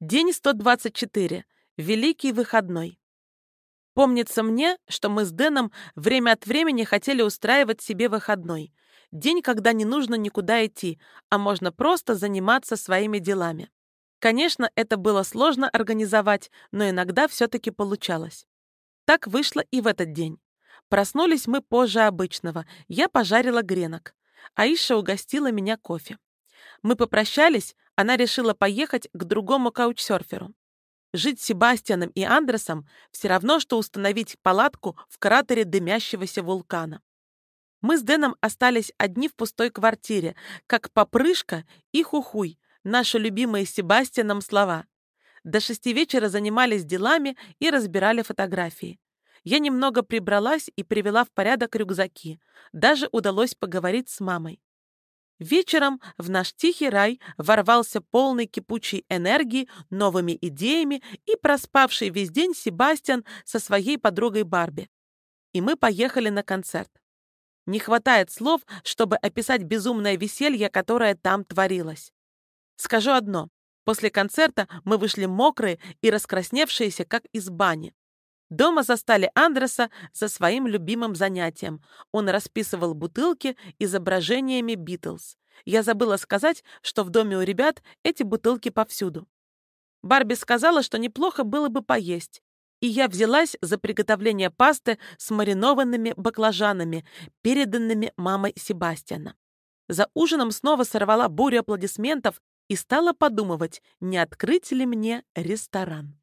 День 124. Великий выходной. Помнится мне, что мы с Дэном время от времени хотели устраивать себе выходной. День, когда не нужно никуда идти, а можно просто заниматься своими делами. Конечно, это было сложно организовать, но иногда все-таки получалось. Так вышло и в этот день. Проснулись мы позже обычного. Я пожарила гренок. Аиша угостила меня кофе. Мы попрощались, она решила поехать к другому каучсерферу. Жить с Себастьяном и Андресом все равно, что установить палатку в кратере дымящегося вулкана. Мы с Дэном остались одни в пустой квартире, как попрыжка и хухуй, наши любимые Себастьяном слова. До шести вечера занимались делами и разбирали фотографии. Я немного прибралась и привела в порядок рюкзаки. Даже удалось поговорить с мамой. Вечером в наш тихий рай ворвался полный кипучей энергии, новыми идеями и проспавший весь день Себастьян со своей подругой Барби. И мы поехали на концерт. Не хватает слов, чтобы описать безумное веселье, которое там творилось. Скажу одно. После концерта мы вышли мокрые и раскрасневшиеся, как из бани. Дома застали Андреса за своим любимым занятием. Он расписывал бутылки изображениями Битлз. Я забыла сказать, что в доме у ребят эти бутылки повсюду. Барби сказала, что неплохо было бы поесть. И я взялась за приготовление пасты с маринованными баклажанами, переданными мамой Себастьяна. За ужином снова сорвала бурю аплодисментов и стала подумывать, не открыть ли мне ресторан.